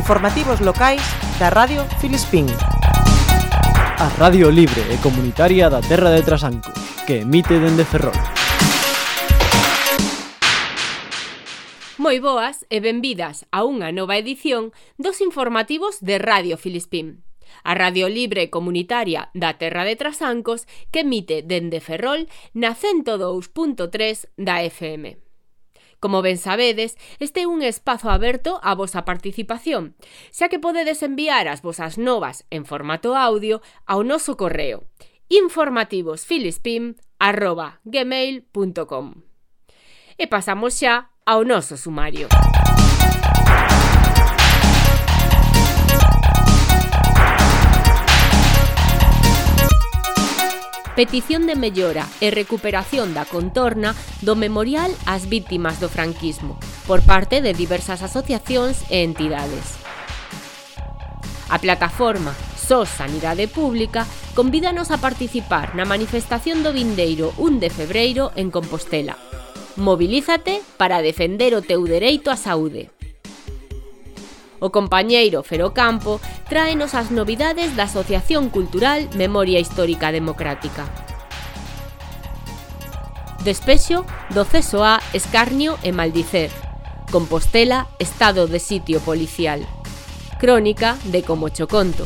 Informativos locais da Radio Filispín. A Radio Libre e Comunitaria da Terra de Trasanco, que emite dende Ferrol. Moi boas e benvidas a unha nova edición dos informativos de Radio Filispín. A Radio Libre Comunitaria da Terra de Trasancos que emite dende Ferrol na 102.3 da FM. Como ben sabedes, este é un espazo aberto á vosa participación, xa que podedes enviar as vosas novas en formato audio ao noso correo informativosfilispim.gmail.com E pasamos xa ao noso sumario. petición de mellora e recuperación da contorna do memorial ás vítimas do franquismo por parte de diversas asociacións e entidades. A plataforma SOS Sanidade Pública convídanos a participar na manifestación do vindeiro 1 de febreiro en Compostela. Mobilízate para defender o teu dereito á saúde. O compañeiro Fero Campo tráenos as novidades da Asociación Cultural Memoria Histórica Democrática. Despexo do ceso a Escarnio e Maldicer. Compostela, estado de sitio policial. Crónica de Como Choconto.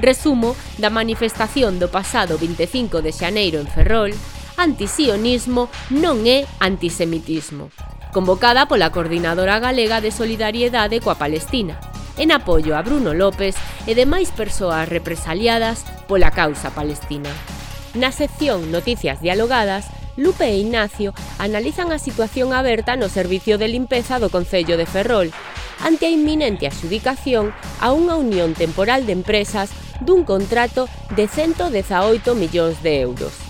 Resumo da manifestación do pasado 25 de xaneiro en Ferrol, antisionismo non é antisemitismo convocada pola Coordinadora Galega de Solidariedade coa Palestina, en apoio a Bruno López e demais persoas represaliadas pola causa palestina. Na sección Noticias Dialogadas, Lupe e Ignacio analizan a situación aberta no Servicio de Limpeza do Concello de Ferrol ante a inminente adjudicación a unha unión temporal de empresas dun contrato de 118 millóns de euros.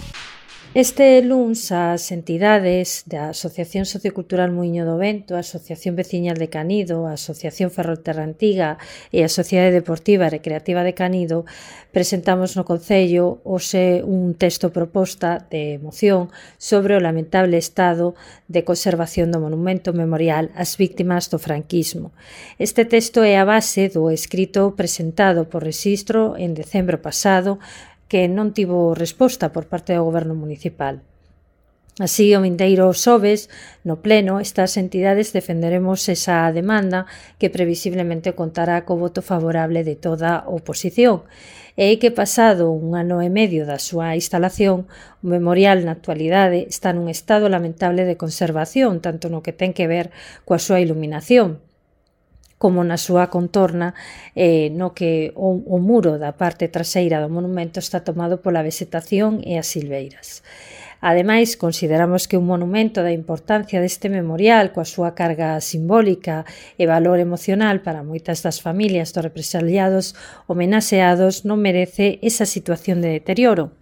Este luns as entidades da Asociación Sociocultural Muiño do Vento, a Asociación Veciñal de Canido, a Asociación Ferrolterra Antiga e a Sociedade Deportiva e Recreativa de Canido presentamos no Concello hoxe un texto proposta de moción sobre o lamentable estado de conservación do monumento memorial ás víctimas do franquismo. Este texto é a base do escrito presentado por registro en decembro pasado que non tivo resposta por parte do goberno municipal. Así, o Mindeiro Sobes, no Pleno, estas entidades defenderemos esa demanda que previsiblemente contará co voto favorable de toda a oposición e que pasado un ano e medio da súa instalación, o memorial na actualidade está nun estado lamentable de conservación, tanto no que ten que ver coa súa iluminación, como na súa contorna, eh, no que o, o muro da parte traseira do monumento está tomado pola vegetación e as silveiras. Ademais, consideramos que un monumento da importancia deste memorial coa súa carga simbólica e valor emocional para moitas das familias dos represaliados homenaxeados non merece esa situación de deterioro,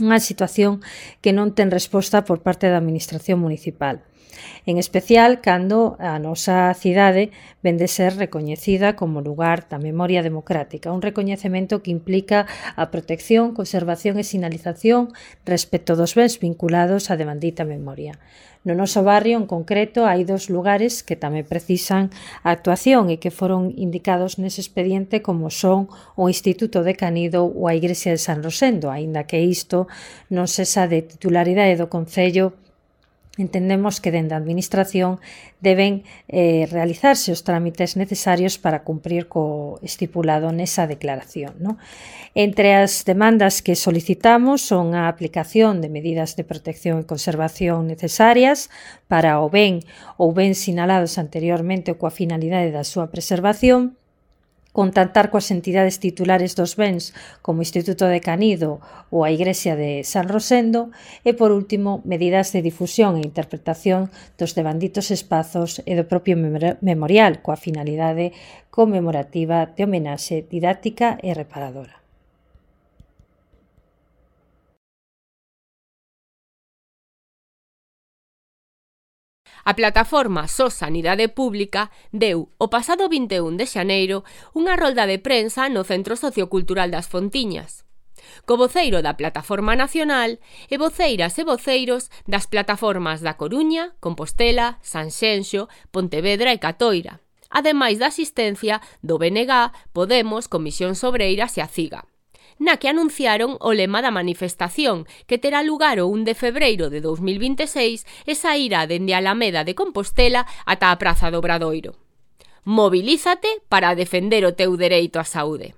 unha situación que non ten resposta por parte da Administración Municipal en especial cando a nosa cidade vende ser recoñecida como lugar da memoria democrática, un recoñecemento que implica a protección, conservación e sinalización respecto dos bens vinculados á demandita memoria. No noso barrio, en concreto, hai dos lugares que tamén precisan a actuación e que foron indicados nese expediente como son o Instituto de Canido ou a Igrexa de San Rosendo, aínda que isto non cesa de titularidade do Concello Entendemos que dende a Administración deben eh, realizarse os trámites necesarios para cumprir co estipulado nesa declaración. No? Entre as demandas que solicitamos son a aplicación de medidas de protección e conservación necesarias para o ben ou ben sinalados anteriormente coa finalidade da súa preservación, contactar coas entidades titulares dos bens como o Instituto de Canido ou a Igrexa de San Rosendo e, por último, medidas de difusión e interpretación dos devanditos espazos e do propio memorial coa finalidade conmemorativa de homenaxe didáctica e reparadora. A plataforma Só Sanidade Pública deu o pasado 21 de xaneiro unha rolda de prensa no Centro Sociocultural das Fontiñas. Co voceiro da Plataforma Nacional e voceiras e voceiros das plataformas da Coruña, Compostela, Sanxenxo, Pontevedra e Catoira, ademais da asistencia do BNG, Podemos, Comisión Sobreiras e a CIGA na que anunciaron o lema da manifestación, que terá lugar o 1 de febreiro de 2026 e sairá dende a Alameda de Compostela ata a Praza do Obradoiro. Mobilízate para defender o teu dereito á saúde.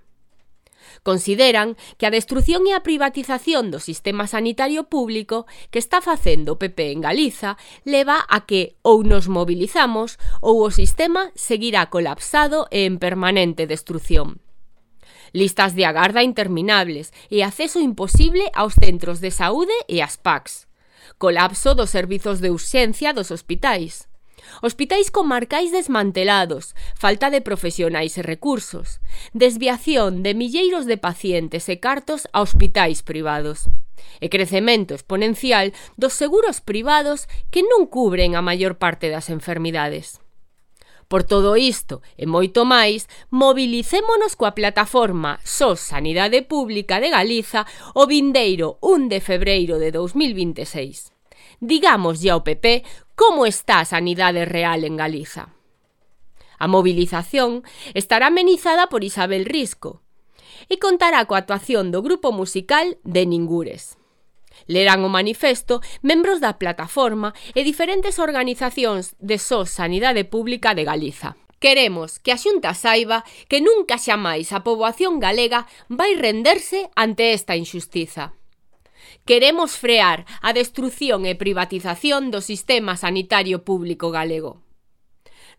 Consideran que a destrución e a privatización do sistema sanitario público que está facendo o PP en Galiza leva a que ou nos mobilizamos ou o sistema seguirá colapsado e en permanente destrución listas de agarda interminables e acceso imposible aos centros de saúde e ás PACs. Colapso dos servizos de urxencia dos hospitais. Hospitais comarcais desmantelados, falta de profesionais e recursos, desviación de milleiros de pacientes e cartos a hospitais privados e crecemento exponencial dos seguros privados que non cubren a maior parte das enfermidades. Por todo isto e moito máis, mobilicémonos coa plataforma SOS Sanidade Pública de Galiza o vindeiro 1 de febreiro de 2026. Digamos ao PP como está a sanidade real en Galiza. A movilización estará amenizada por Isabel Risco e contará coa actuación do grupo musical de Ningures. Lerán o manifesto membros da plataforma e diferentes organizacións de SOS Sanidade Pública de Galiza. Queremos que a Xunta saiba que nunca xa máis a poboación galega vai renderse ante esta injustiza. Queremos frear a destrución e privatización do sistema sanitario público galego.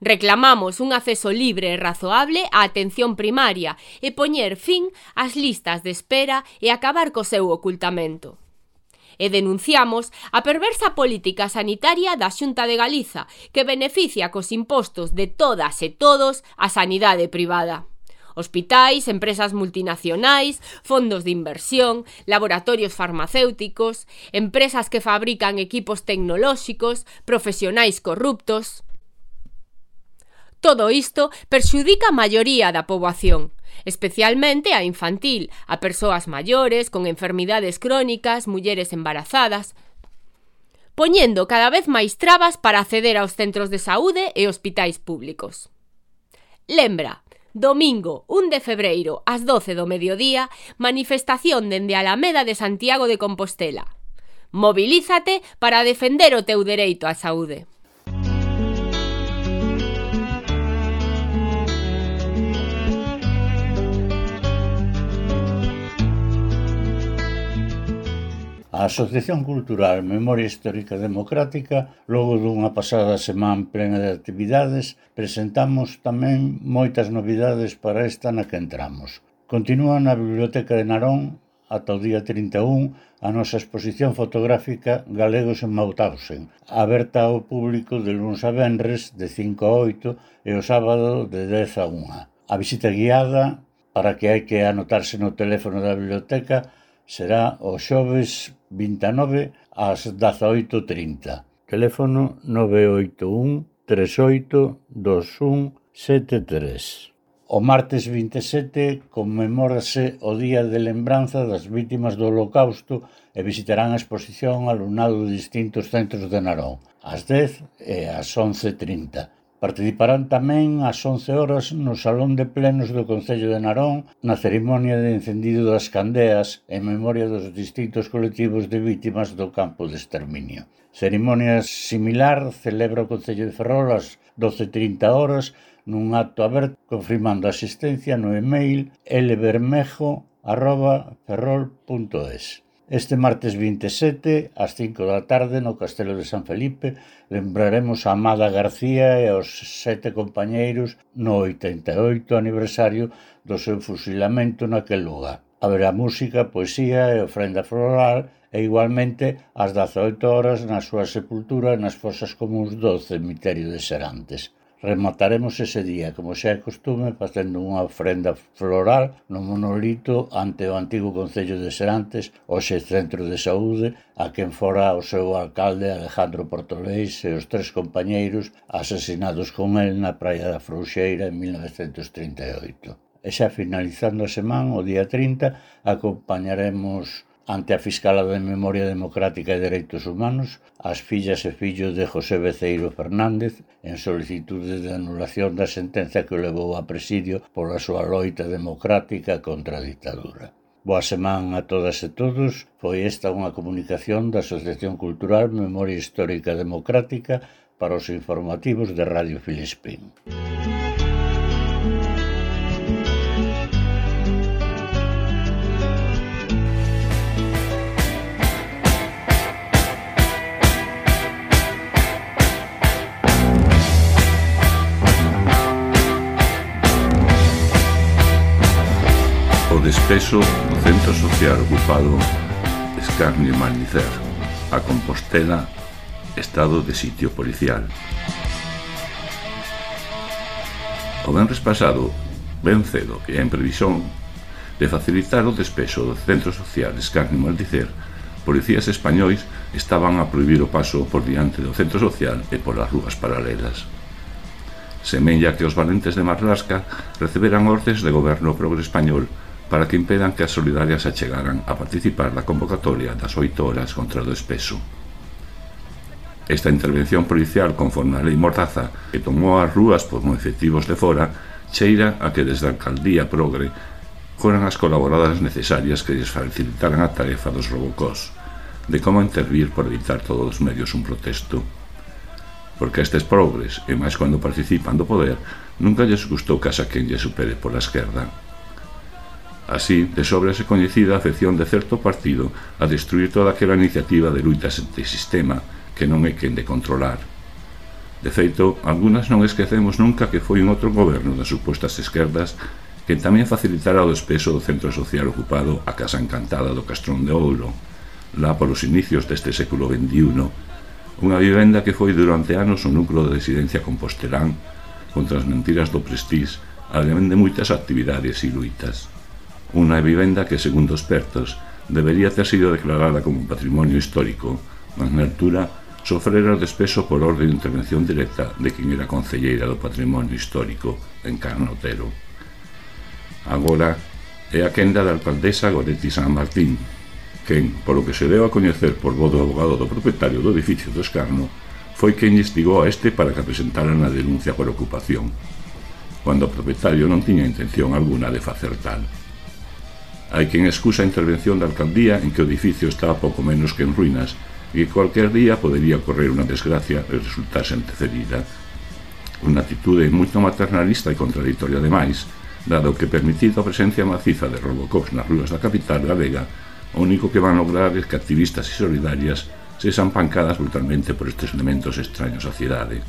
Reclamamos un acceso libre e razoable á atención primaria e poñer fin ás listas de espera e acabar co seu ocultamento e denunciamos a perversa política sanitaria da Xunta de Galiza que beneficia cos impostos de todas e todos a sanidade privada. Hospitais, empresas multinacionais, fondos de inversión, laboratorios farmacéuticos, empresas que fabrican equipos tecnolóxicos, profesionais corruptos... Todo isto perxudica a maioría da poboación, especialmente a infantil, a persoas maiores, con enfermidades crónicas, mulleres embarazadas, poñendo cada vez máis trabas para acceder aos centros de saúde e hospitais públicos. Lembra, domingo 1 de febreiro ás 12 do mediodía, manifestación dende Alameda de Santiago de Compostela. Mobilízate para defender o teu dereito á saúde. A Asociación Cultural Memoria Histórica Democrática, logo dunha pasada semana plena de actividades, presentamos tamén moitas novidades para esta na que entramos. Continúa na Biblioteca de Narón ata o día 31 a nosa exposición fotográfica Galegos en Mauthausen, aberta ao público de luns a venres de 5 a 8 e o sábado de 10 a 1. A visita guiada, para que hai que anotarse no teléfono da biblioteca, será o xoves 29 ás 18.30. Teléfono 981 38 2173. O martes 27 conmemórase o Día de Lembranza das Vítimas do Holocausto e visitarán a exposición alumnado de distintos centros de Narón, ás 10 e ás 11.30. Participarán tamén ás 11 horas no Salón de Plenos do Concello de Narón na cerimonia de encendido das candeas en memoria dos distintos colectivos de vítimas do campo de exterminio. Cerimonia similar celebra o Concello de Ferrol ás 12.30 horas nun acto aberto confirmando asistencia no email lbermejo.ferrol.es. Este martes 27, ás 5 da tarde, no Castelo de San Felipe, lembraremos a Amada García e aos sete compañeiros no 88 aniversario do seu fusilamento naquel lugar. Haberá música, poesía e ofrenda floral e igualmente ás 18 horas na súa sepultura nas fosas comuns do cemiterio de Serantes. Remataremos ese día, como xa é costume, facendo unha ofrenda floral no monolito ante o antigo Concello de Serantes, hoxe Centro de Saúde, a quen fora o seu alcalde Alejandro Portolés e os tres compañeiros asesinados con el na Praia da Frouxeira en 1938. E xa finalizando a semana, o día 30, acompañaremos Ante a Fiscala de Memoria Democrática e Dereitos Humanos, as fillas e fillos de José Beceiro Fernández, en solicitude de anulación da sentenza que o levou a presidio pola súa loita democrática contra a ditadura. Boa semana a todas e todos. Foi esta unha comunicación da Asociación Cultural Memoria Histórica Democrática para os informativos de Radio Filispín. Música proceso do centro social ocupado escarnio Malnicer a Compostela, estado de sitio policial. O venres pasado, ben cedo e en previsión de facilitar o despeso do centro social escarnio Maldicer, policías españois estaban a prohibir o paso por diante do centro social e polas rúas paralelas semella que os valentes de Marlasca receberan ordes de goberno progre español para que impedan que as solidarias achegaran a participar da convocatoria das oito horas contra o despeso. Esta intervención policial conforme a lei Mordaza que tomou as rúas por efectivos de fora cheira a que desde a alcaldía progre foran as colaboradas necesarias que lles facilitaran a tarefa dos robocós de como intervir por evitar todos os medios un protesto porque estes progres, e máis cando participan do poder, nunca lles gustou que a quen lle supere pola esquerda Así, de sobra se coñecida a afección de certo partido a destruir toda aquela iniciativa de luitas de sistema que non é quen de controlar. De feito, algunas non esquecemos nunca que foi un outro goberno das supostas esquerdas que tamén facilitara o despeso do centro social ocupado a Casa Encantada do Castrón de Ouro, lá polos inicios deste século XXI, unha vivenda que foi durante anos o núcleo de residencia compostelán contra as mentiras do prestís, ademén de moitas actividades e luitas. Unha vivenda que, segundo expertos, debería ter sido declarada como patrimonio histórico, mas na altura sofrera despeso por orde de intervención directa de quen era concelleira do patrimonio histórico, en Otero. Agora é a quenda da alcaldesa Goretti San Martín, quen, polo que se deu a coñecer por voz do abogado do propietario do edificio do Escarno, foi quen instigou a este para que presentaran a denuncia por ocupación, cando o propietario non tiña intención alguna de facer tal. Hai quen excusa a intervención da alcaldía en que o edificio está pouco menos que en ruínas e que cualquier día podería ocorrer unha desgracia e resultarse antecedida. Unha atitude moito maternalista e contradictoria demais, dado que permitido a presencia maciza de robocops nas rúas da capital galega, o único que van lograr é que activistas e solidarias sexan pancadas brutalmente por estes elementos extraños á cidade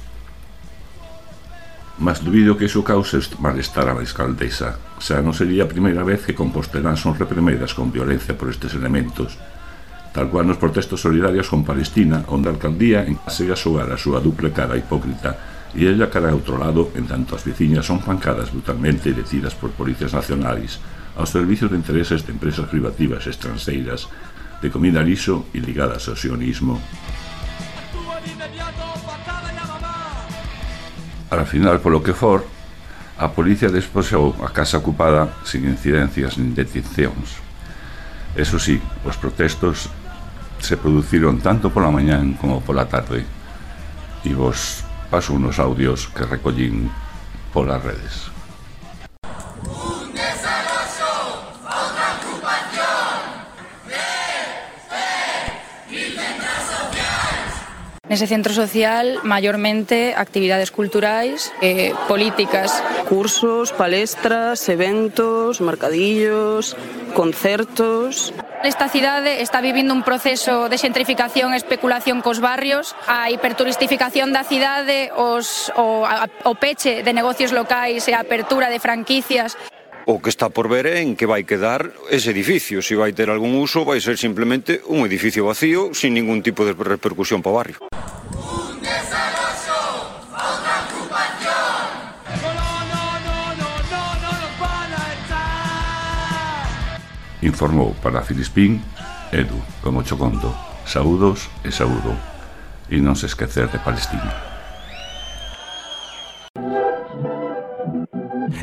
mas dubido que iso cause malestar a alcaldesa, xa non sería a primeira vez que Compostelán son reprimidas con violencia por estes elementos, tal cual nos protestos solidarios con Palestina, onde a alcaldía encasegue a xogar a súa dupla cara hipócrita e ella cara a outro lado en tanto as veciñas son pancadas brutalmente e detidas por policias nacionais aos servicios de intereses de empresas privativas estranxeiras de comida lixo e ligadas ao sionismo. Al final, polo que for, a policía despoxou a casa ocupada sin incidencias nin detencións. Eso sí, os protestos se produciron tanto pola mañán como pola tarde e vos paso unos audios que recollín polas redes. Nese centro social, maiormente, actividades culturais eh, políticas. Cursos, palestras, eventos, mercadillos, concertos... Esta cidade está vivindo un proceso de xentrificación e especulación cos barrios, a hiperturistificación da cidade, os, o, a, o peche de negocios locais e a apertura de franquicias. O que está por ver é en que vai quedar ese edificio. Se vai ter algún uso, vai ser simplemente un edificio vacío, sin ningún tipo de repercusión para o barrio. informou para Filispín Edu, como cho conto, saúdos e saúdo, e non se esquecer de Palestina.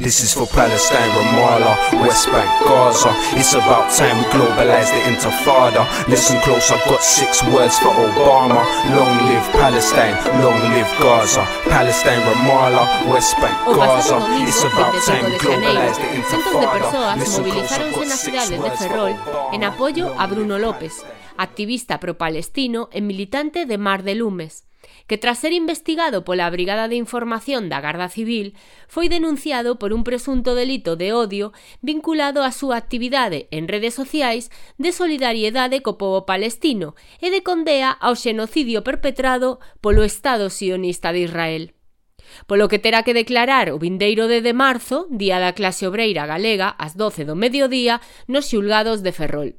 This is for Palestine, Ramallah, West Bank, Gaza. It's about time we globalize the intifada. Listen close, I've got six words for Obama. Long live Palestine, long live Gaza. Palestine, Ramallah, West Bank, Gaza. It's about time we globalize the intifada. Listen close, I've got six words for Obama. en apoio a Bruno López, activista pro-palestino e militante de Mar de Lumes, que tras ser investigado pola Brigada de Información da Garda Civil, foi denunciado por un presunto delito de odio vinculado á súa actividade en redes sociais de solidariedade co povo palestino e de condea ao xenocidio perpetrado polo Estado sionista de Israel polo que terá que declarar o vindeiro de de marzo, día da clase obreira galega, ás 12 do mediodía, nos xulgados de Ferrol.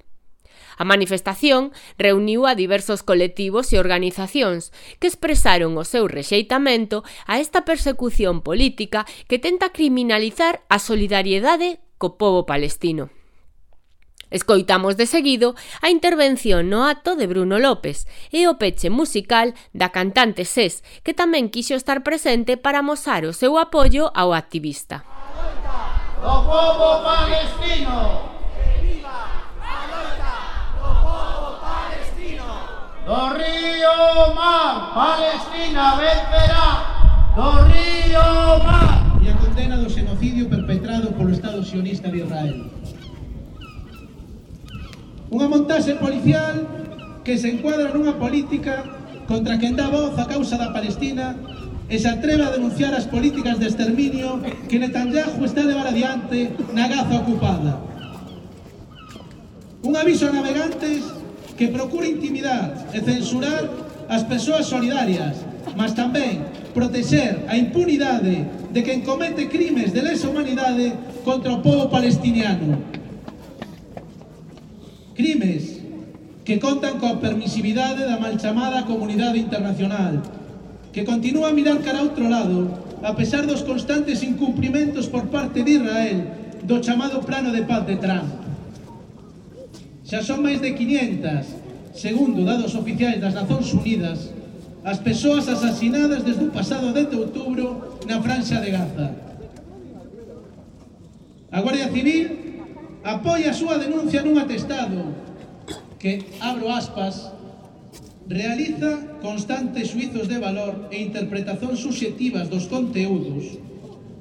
A manifestación reuniu a diversos colectivos e organizacións que expresaron o seu rexeitamento a esta persecución política que tenta criminalizar a solidariedade co povo palestino. Escoitamos de seguido a intervención no acto de Bruno López e o peche musical da cantante SES, que tamén quixo estar presente para mostrar o seu apoio ao activista. Do o povo palestino do río Mar, Palestina vencerá, do río Mar. E a condena do xenocidio perpetrado polo Estado sionista de Israel. Unha montaxe policial que se encuadra nunha política contra quen dá voz a causa da Palestina e se atreve a denunciar as políticas de exterminio que Netanyahu está a levar adiante na Gaza ocupada. Un aviso a navegantes que procura intimidar e censurar as persoas solidarias, mas tamén protexer a impunidade de quen comete crimes de lesa humanidade contra o povo palestiniano. Crimes que contan coa permisividade da mal chamada comunidade internacional, que continúa a mirar cara a outro lado, a pesar dos constantes incumprimentos por parte de Israel do chamado plano de paz de Trump. Xa son máis de 500, segundo dados oficiais das Nacións Unidas, as persoas asasinadas desde o pasado 10 de outubro na Franxa de Gaza. A Guardia Civil apoia a súa denuncia nun atestado que, abro aspas, realiza constantes suizos de valor e interpretación subjetivas dos conteúdos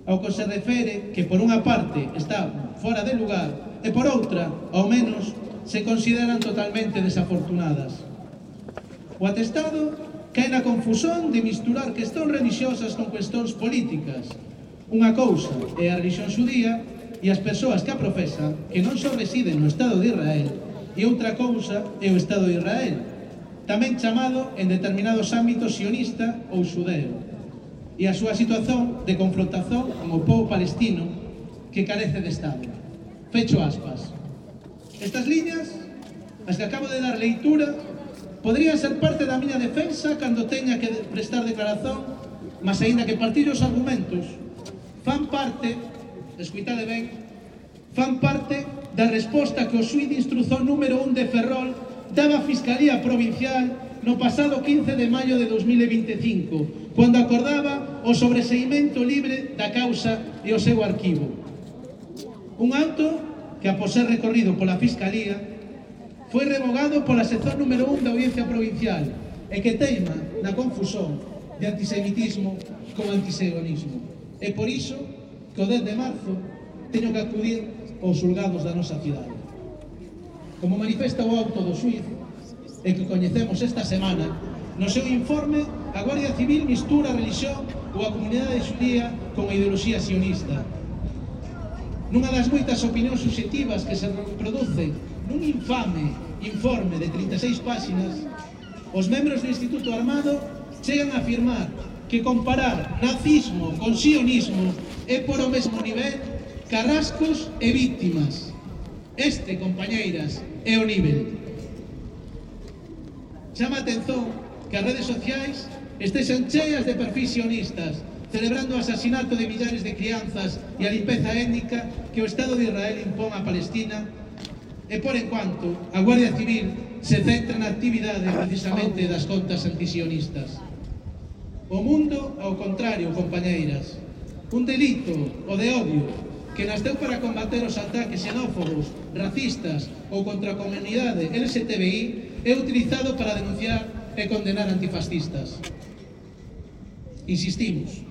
ao que se refere que por unha parte está fora de lugar e por outra, ao menos, se consideran totalmente desafortunadas. O atestado cae na confusión de misturar cuestións religiosas con cuestións políticas. Unha cousa é a religión xudía e as persoas que a profesan que non só residen no Estado de Israel e outra cousa é o Estado de Israel, tamén chamado en determinados ámbitos sionista ou xudeo, e a súa situación de confrontación con o povo palestino que carece de Estado. Fecho aspas. Estas liñas, as que acabo de dar leitura, podrían ser parte da miña defensa cando teña que prestar declaración, mas aínda que partillo os argumentos, fan parte, escuitade ben, fan parte da resposta que o suí de instrución número 1 de Ferrol daba a Fiscalía Provincial no pasado 15 de maio de 2025, cando acordaba o sobreseimento libre da causa e o seu arquivo. Un auto que após ser recorrido pola Fiscalía, foi revogado pola sección número 1 da Audiencia Provincial e que teima na confusión de antisemitismo con antisionismo. E por iso que o 10 de marzo teño que acudir aos julgados da nosa cidade. Como manifesta o auto do suiz e que coñecemos esta semana, no seu informe a Guardia Civil mistura a religión ou a comunidade xudía con a ideoloxía sionista nunha das moitas opinións subjetivas que se reproducen nun infame informe de 36 páxinas, os membros do Instituto Armado chegan a afirmar que comparar nazismo con sionismo é por o mesmo nivel carrascos e víctimas. Este, compañeiras, é o nivel. Chama atención que as redes sociais estexan cheas de perfis sionistas celebrando o asasinato de millares de crianzas e a limpeza étnica que o Estado de Israel impón a Palestina e por enquanto a Guardia Civil se centra na actividade precisamente das contas antisionistas. O mundo ao contrario, compañeiras. Un delito, o de odio, que nasceu para combater os ataques xenófobos, racistas ou contra a comunidade LGTBI é utilizado para denunciar e condenar antifascistas. Insistimos,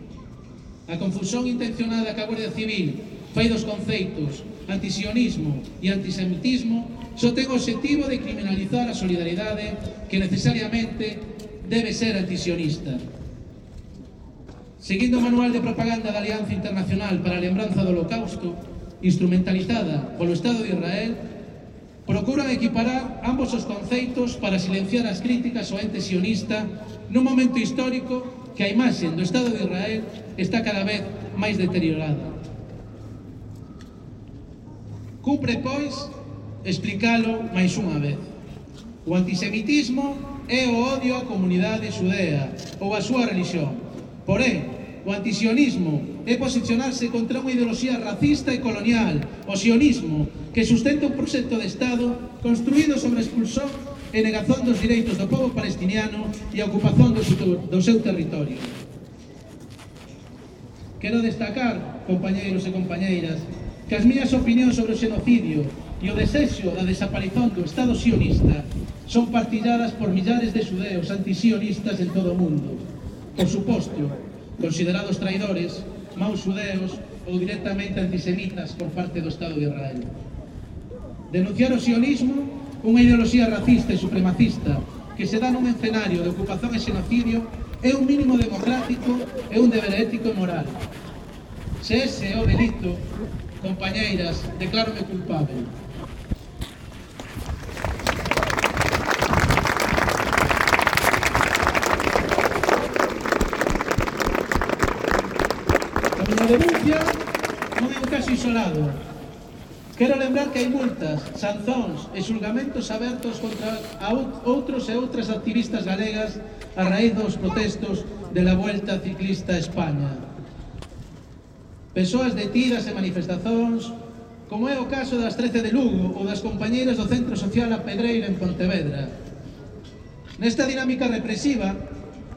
A confusión intencionada que a Guardia Civil fai dos conceptos antisionismo e antisemitismo só ten o objetivo de criminalizar a solidaridade que necesariamente debe ser antisionista. Seguindo o manual de propaganda da Alianza Internacional para a Lembranza do Holocausto, instrumentalizada polo Estado de Israel, procuran equiparar ambos os conceitos para silenciar as críticas ao ente sionista nun momento histórico que a imaxe do Estado de Israel está cada vez máis deteriorada. Cupre, pois, explicalo máis unha vez. O antisemitismo é o odio á comunidade xudea ou á súa religión. Porén, o antisionismo é posicionarse contra unha ideoloxía racista e colonial, o sionismo, que sustenta un proxecto de Estado construído sobre a expulsón e negazón dos direitos do povo palestiniano e a ocupación do seu, do seu territorio. Quero destacar, compañeiros e compañeiras, que as miñas opinións sobre o xenocidio e o desexo da desaparición do Estado sionista son partilladas por millares de xudeos antisionistas en todo o mundo. Por suposto, considerados traidores, maus xudeos ou directamente antisemitas por parte do Estado de Israel. Denunciar o sionismo, unha ideoloxía racista e supremacista que se dá nun escenario de ocupación e xenocidio é un mínimo democrático e un deber ético e moral. Se ese é o delito, compañeiras, declárome culpable. Na denuncia non é un caso isolado. Quero lembrar que hai multas, sanzóns e xulgamentos abertos contra outros e outras activistas galegas a raíz dos protestos de la Vuelta Ciclista a España. Persoas detidas en manifestazóns, como é o caso das 13 de Lugo ou das compañeiras do Centro Social A Pedreira en Pontevedra. Nesta dinámica represiva,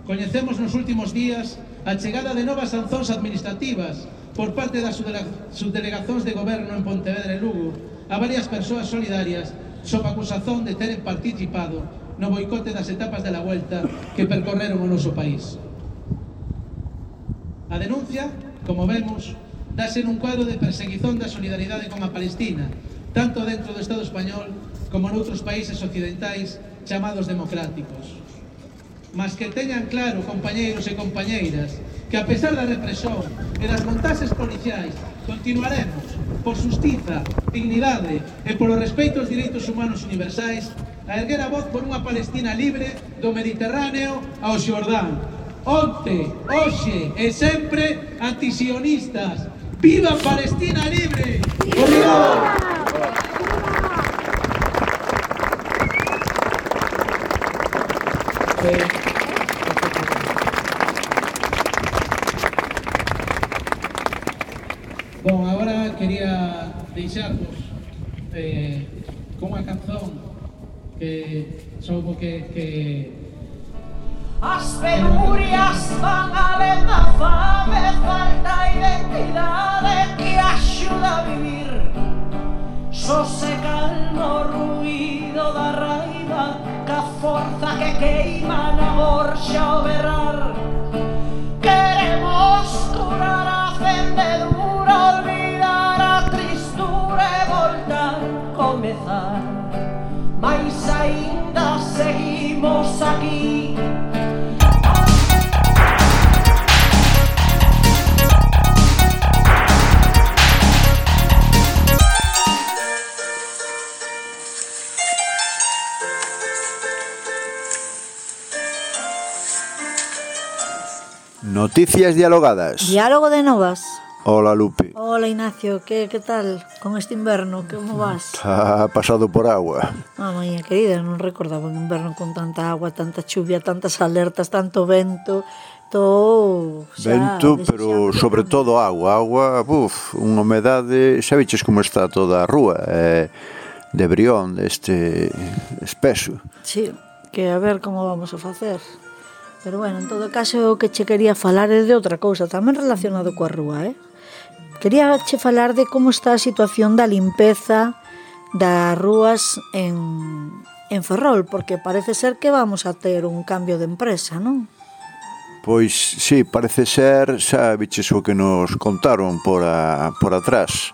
coñecemos nos últimos días a chegada de novas sanzóns administrativas por parte das subdelegazóns de goberno en Pontevedra e Lugo a varias persoas solidarias sob acusazón de teren participado no boicote das etapas de la vuelta que percorreron o noso país. A denuncia, como vemos, dase nun cuadro de perseguizón da solidaridade con a Palestina, tanto dentro do Estado español como noutros países occidentais chamados democráticos mas que teñan claro, compañeiros e compañeiras, que a pesar da represión e das montaxes policiais, continuaremos por justiza, dignidade e polo respeito aos direitos humanos universais a erguer a voz por unha Palestina libre do Mediterráneo ao Xordán. Onte, hoxe e sempre antisionistas. Viva Palestina libre! Obrigado! Thank eh, you. Deixarvos eh, con unha canción que soubo que, que Noticias dialogadas. Diálogo de novas. Hola Lupe. Hola Ignacio, ¿qué, qué tal con este inverno? ¿Cómo vas? Ha pasado por agua. Ah, mía querida, non recordaba un inverno con tanta agua, tanta chuvia, tantas alertas, tanto vento, todo... Xa, vento, pero sobre todo agua, agua, buf, unha humedade, xa viches como está toda a rúa, eh, de brión, deste espeso. Sí, que a ver como vamos a facer. Pero bueno, en todo caso o que che quería falar é de outra cousa tamén relacionado coa rúa, eh? Quería che falar de como está a situación da limpeza das rúas en, en Ferrol, porque parece ser que vamos a ter un cambio de empresa, non? Pois sí, parece ser, xa biches o que nos contaron por, a, por atrás,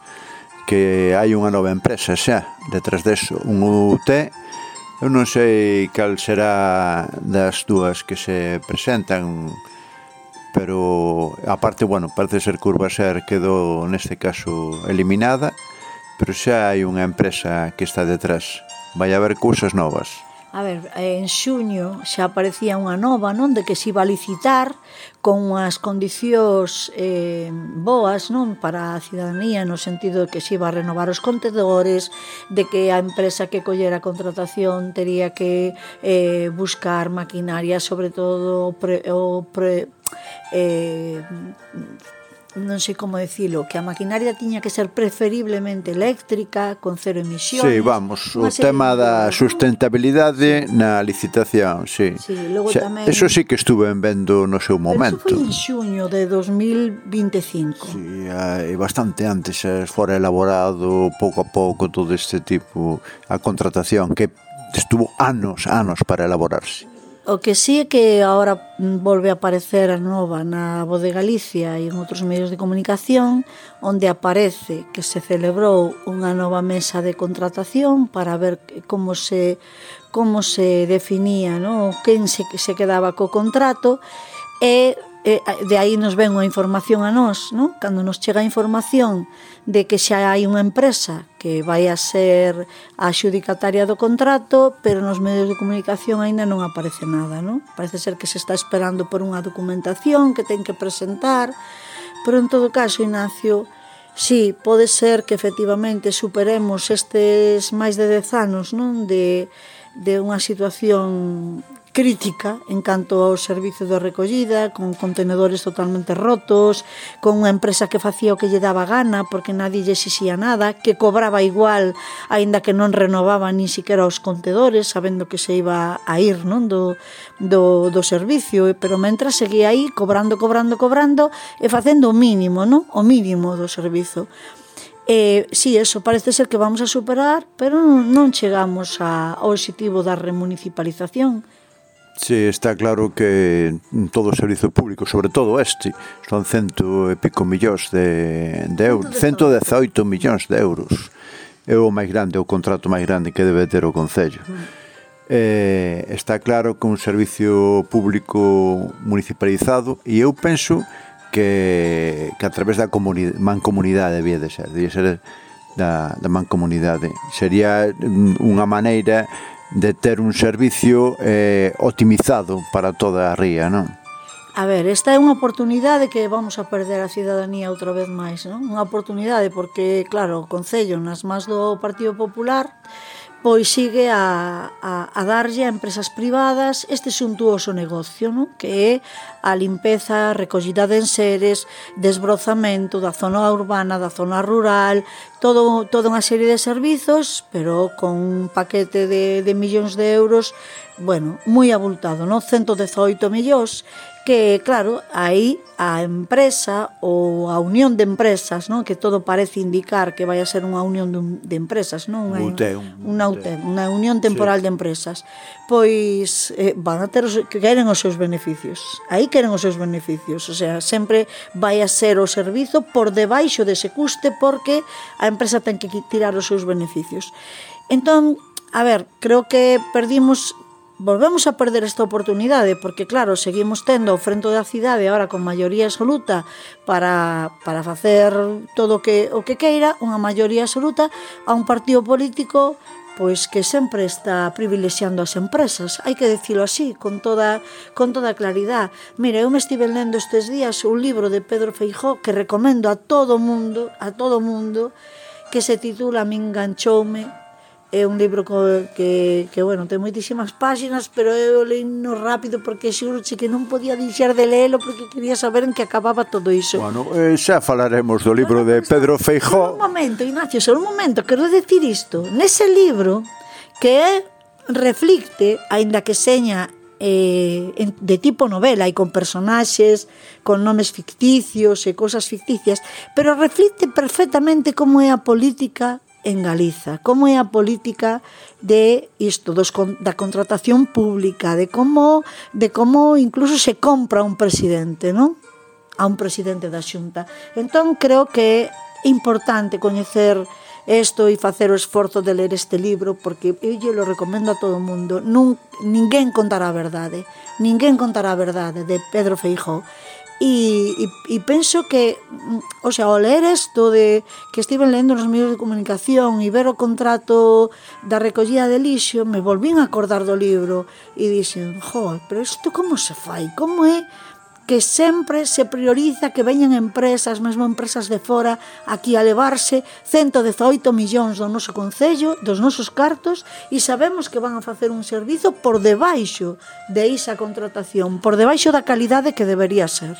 que hai unha nova empresa xa, detrás deso, un UT, Eu non sei cal será das dúas que se presentan, pero aparte, bueno, parece ser que Urbaser quedou neste caso eliminada, pero xa hai unha empresa que está detrás. Vai haber cousas novas. A ver, en xuño xa aparecía unha nova, non? De que se iba a licitar con unhas condicións eh, boas, non? Para a cidadanía, no sentido de que se iba a renovar os contedores, de que a empresa que collera a contratación tería que eh, buscar maquinaria, sobre todo pre, o pre, eh, non sei como decilo, que a maquinaria tiña que ser preferiblemente eléctrica, con cero emisións. Sí, vamos, o tema da sustentabilidade sí. na licitación, sí. sí logo o sea, tamén... Eso sí que estuve vendo no seu momento. Pero eso foi en xuño de 2025. Sí, e bastante antes eh, fora elaborado pouco a pouco todo este tipo a contratación que estuvo anos, anos para elaborarse. O que sí é que agora mm, volve a aparecer a nova na Voz de Galicia e en outros medios de comunicación onde aparece que se celebrou unha nova mesa de contratación para ver como se como se definía, non? quen se, se quedaba co contrato e e, de aí nos ven unha información a nós, non? Cando nos chega a información de que xa hai unha empresa que vai a ser a xudicataria do contrato, pero nos medios de comunicación aínda non aparece nada, non? Parece ser que se está esperando por unha documentación que ten que presentar, pero en todo caso, Ignacio, sí, pode ser que efectivamente superemos estes máis de 10 anos, non? De, de unha situación crítica en canto ao servizo de recollida, con contenedores totalmente rotos, con unha empresa que facía o que lle daba gana porque nadie lle exixía nada, que cobraba igual aínda que non renovaba nin siquiera os contedores, sabendo que se iba a ir non do, do, do servicio, pero mentras seguía aí cobrando, cobrando, cobrando e facendo o mínimo, non? o mínimo do servizo. Eh, sí, eso parece ser que vamos a superar, pero non chegamos a, ao objetivo da remunicipalización. Sí, está claro que todos os servizos públicos, sobre todo este, son cento e pico millóns de, de euros, 118 millóns de euros. É o máis grande, o contrato máis grande que debe ter o Concello. Eh, está claro que un servicio público municipalizado e eu penso que, que a través da comunidade, mancomunidade debía de ser, debía ser da, da mancomunidade. Sería unha maneira de ter un servicio eh, optimizado para toda a ría, non? A ver, esta é unha oportunidade que vamos a perder a cidadanía outra vez máis, non? Unha oportunidade porque, claro, o Concello nas más do Partido Popular pois sigue a, a, a darlle a empresas privadas este suntuoso negocio, non? que é a limpeza, a recollida de enseres, desbrozamento da zona urbana, da zona rural, todo, toda unha serie de servizos, pero con un paquete de, de millóns de euros, bueno, moi abultado, non? 118 millóns, que, claro, aí a empresa ou a unión de empresas, non? que todo parece indicar que vai a ser unha unión de, de empresas, non? Unha, UTE. unha, UTE, unha unión temporal sí. de empresas, pois eh, van a ter, queren os seus beneficios. Aí queren os seus beneficios, o sea, sempre vai a ser o servizo por debaixo dese custe porque a empresa ten que tirar os seus beneficios. Entón, a ver, creo que perdimos volvemos a perder esta oportunidade porque claro, seguimos tendo o frente da cidade agora con maioría absoluta para, para facer todo o que, o que queira, unha maioría absoluta a un partido político pois que sempre está privilexiando as empresas, hai que decilo así, con toda, con toda claridad. Mira, eu me estive lendo estes días un libro de Pedro Feijó que recomendo a todo mundo, a todo mundo, que se titula Me enganchoume é un libro co, que, que bueno, ten moitísimas páxinas, pero eu leino rápido porque seguro que non podía deixar de leelo porque quería saber en que acababa todo iso. Bueno, eh, xa falaremos do libro de Pedro Feijó. Un momento, Ignacio, só un momento, quero decir isto. Nese libro que é reflicte, aínda que seña eh, en, de tipo novela e con personaxes, con nomes ficticios e cosas ficticias, pero reflicte perfectamente como é a política en Galiza, como é a política de isto, dos, da contratación pública, de como, de como incluso se compra un presidente, non? A un presidente da xunta. Entón, creo que é importante coñecer isto e facer o esforzo de ler este libro porque eu lle lo recomendo a todo o mundo. Nun, ninguén contará a verdade, ninguén contará a verdade de Pedro Feijó e, e, e penso que mm, o sea, ao ler isto de que estive lendo nos medios de comunicación e ver o contrato da recollida de lixo me volvín a acordar do libro e dixen, jo, pero isto como se fai? Como é que sempre se prioriza que veñan empresas, mesmo empresas de fora, aquí a levarse 118 millóns do noso Concello, dos nosos cartos, e sabemos que van a facer un servizo por debaixo de esa contratación, por debaixo da calidade que debería ser.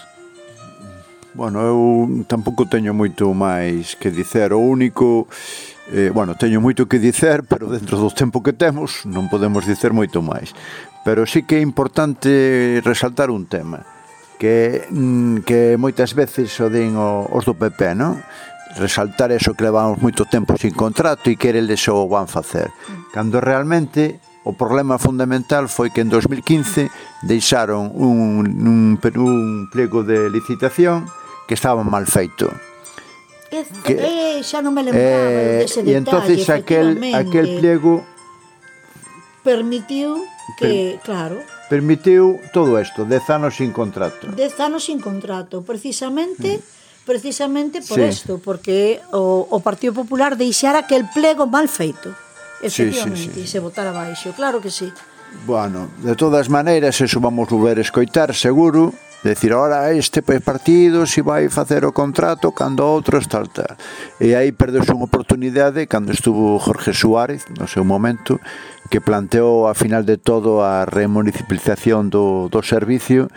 Bueno, eu tampouco teño moito máis que dicer. O único eh, bueno, teño moito que dicer, pero dentro do tempo que temos non podemos dicer moito máis. Pero sí que é importante resaltar un tema que, mm, que moitas veces o din os do PP, non? Resaltar eso que levamos moito tempo sin contrato e que eles o van facer. Cando realmente o problema fundamental foi que en 2015 deixaron un, un, un pliego de licitación que estaba mal feito. Que, eh, xa non me lembraba eh, dese detalle. E entonces aquel, aquel pliego permitiu que, que claro, permitiu todo isto, 10 anos sin contrato. 10 anos sin contrato, precisamente mm. precisamente por isto, sí. porque o, o Partido Popular deixara aquel plego mal feito. Efectivamente, sí, sí, sí. se votara baixo, claro que sí. Bueno, de todas maneiras, eso vamos volver a escoitar, seguro, decir, ora este partido se vai facer o contrato cando outros tal, tal. E aí perdeuse unha oportunidade cando estuvo Jorge Suárez no seu momento que planteou a final de todo a remunicipalización do, do servicio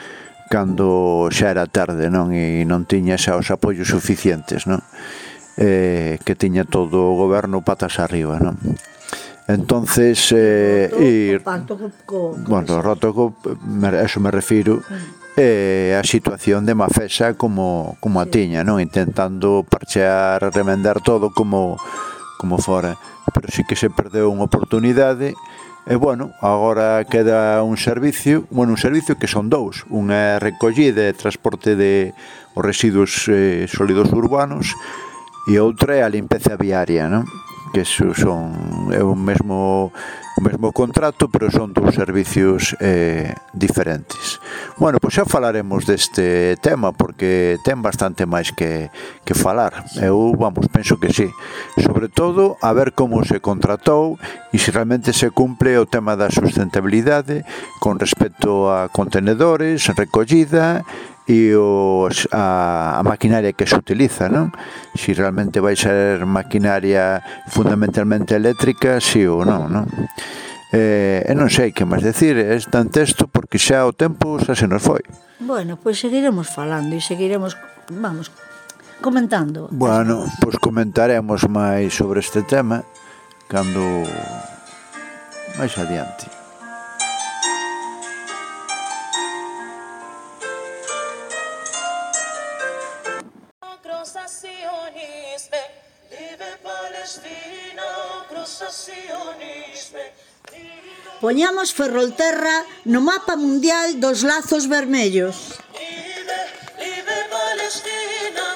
cando xa era tarde non e non tiña xa os apoios suficientes non? Eh, que tiña todo o goberno patas arriba non? entonces eh, roto, e, co, bueno, roto co, eso me refiro eh, a situación de Mafesa como, como a tiña, non? Intentando parchear, remendar todo como, como fora. Pero sí que se perdeu unha oportunidade E bueno, agora queda un servicio, bueno, un servicio que son dous, unha recollida e transporte de os residuos eh, sólidos urbanos e outra é a limpeza viaria, non? que son é o mesmo o mesmo contrato, pero son dous servicios eh, diferentes. Bueno, pois xa falaremos deste tema porque ten bastante máis que que falar. Eu, vamos, penso que sí. Sobre todo a ver como se contratou e se realmente se cumple o tema da sustentabilidade con respecto a contenedores, recollida e os, a, a maquinaria que se utiliza, non? Si realmente vai ser maquinaria fundamentalmente eléctrica, si ou non, non? Eh, e non sei que máis decir, é tan texto porque xa o tempo xa se nos foi. Bueno, pois seguiremos falando e seguiremos, vamos, comentando. Bueno, pois comentaremos máis sobre este tema cando máis adiante. Poñamos Ferrolterra no mapa mundial dos lazos vermellos. Palestina,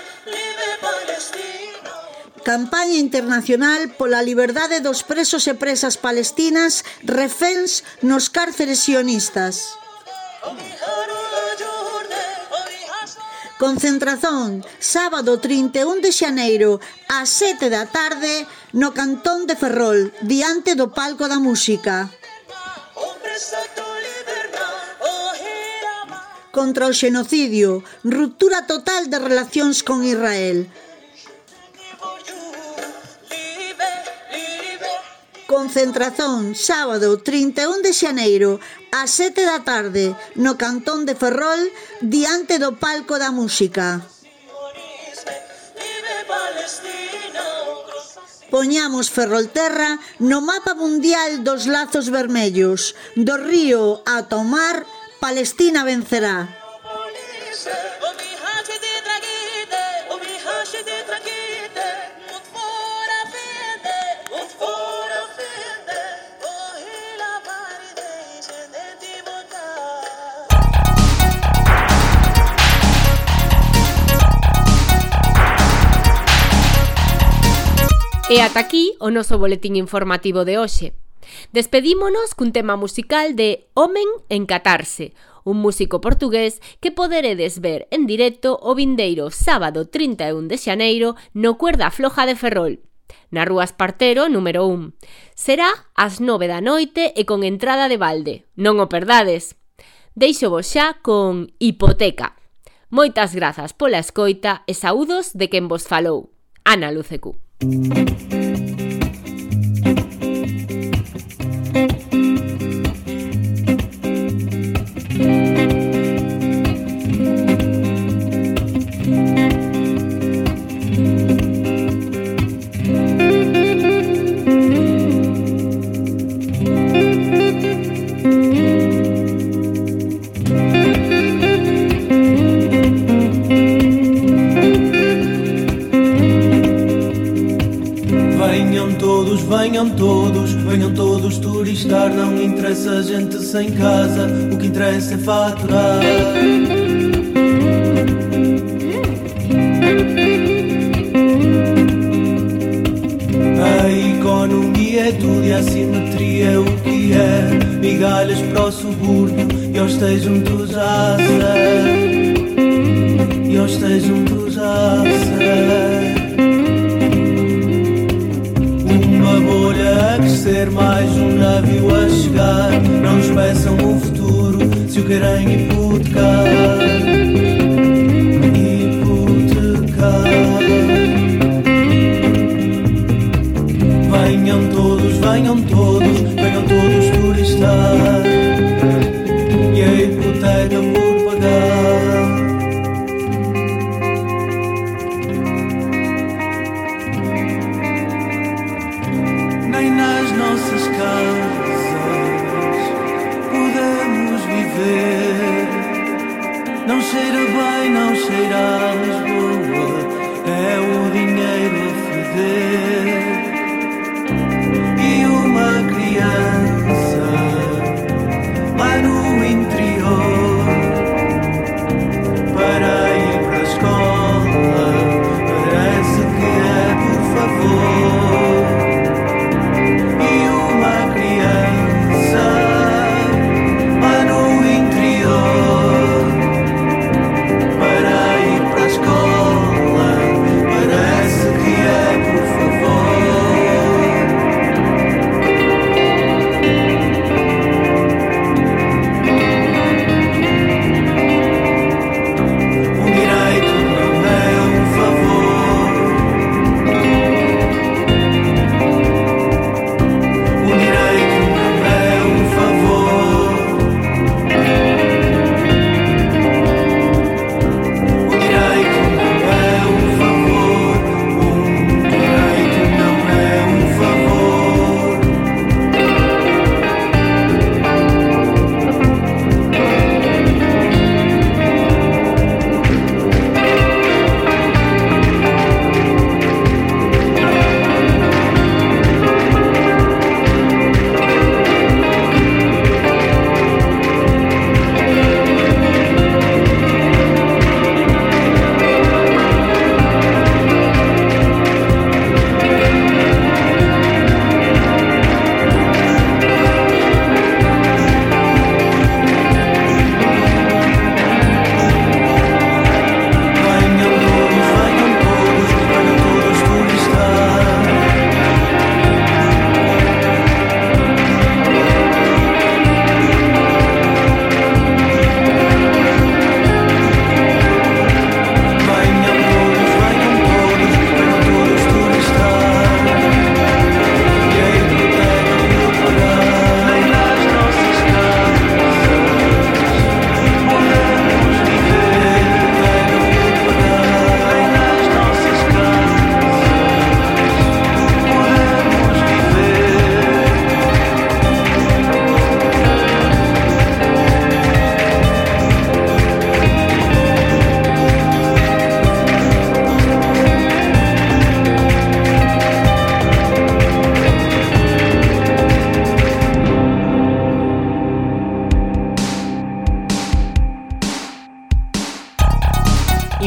Palestina. Campaña internacional pola liberdade dos presos e presas palestinas reféns nos cárceres sionistas. Concentración, sábado 31 de xaneiro, ás 7 da tarde, no Cantón de Ferrol, diante do Palco da Música. Contra o xenocidio, ruptura total de relacións con Israel. Concentración sábado 31 de xaneiro ás 7 da tarde no cantón de Ferrol diante do palco da música. Poñamos Ferrolterra no mapa mundial dos lazos vermellos. Do río ata o mar, Palestina vencerá. E ata aquí o noso boletín informativo de hoxe. Despedímonos cun tema musical de Homen en Catarse, un músico portugués que poderedes ver en directo o vindeiro sábado 31 de xaneiro no Cuerda Floja de Ferrol, na Rúa Espartero número 1. Será ás 9 da noite e con entrada de balde. Non o perdades. Deixo vos xa con Hipoteca. Moitas grazas pola escoita e saúdos de quen vos falou. Ana Lucecu. Thank you. Interessa gente sem casa, o que interessa é faturar. A economia é tudo e a simetria é o que é. Migalhas para o subúrbio e eles estejam todos a ser. E eles estejam todos a crescer, mais um navio a chegar. Não nos peçam o futuro se o querem hipotecar. Hipotecar. Venham todos, venham todos, venham todos turistar. cheiro now. não cheirar.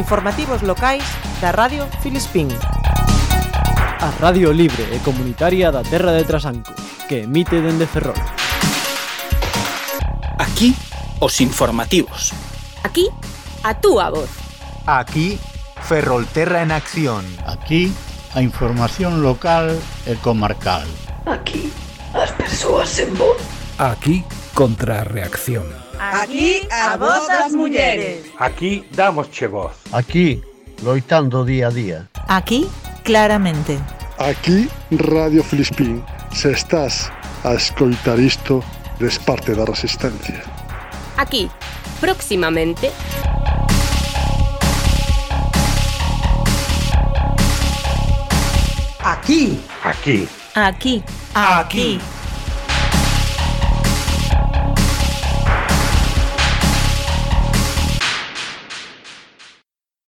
informativos locais da Radio Filispín. A Radio Libre e Comunitaria da Terra de Trasanco, que emite dende Ferrol. Aquí, os informativos. Aquí, a túa voz. Aquí, Ferrolterra en acción. Aquí, a información local e comarcal. Aquí, as persoas en voz. Aquí, contra a reacción. Aquí a voz das mulleres. Aquí damos che voz. Aquí, loitando día a día. Aquí, claramente. Aquí, Radio Filispín. Se estás a escoitar isto, des parte da resistencia. Aquí, próximamente... Aquí. Aquí. Aquí. Aquí.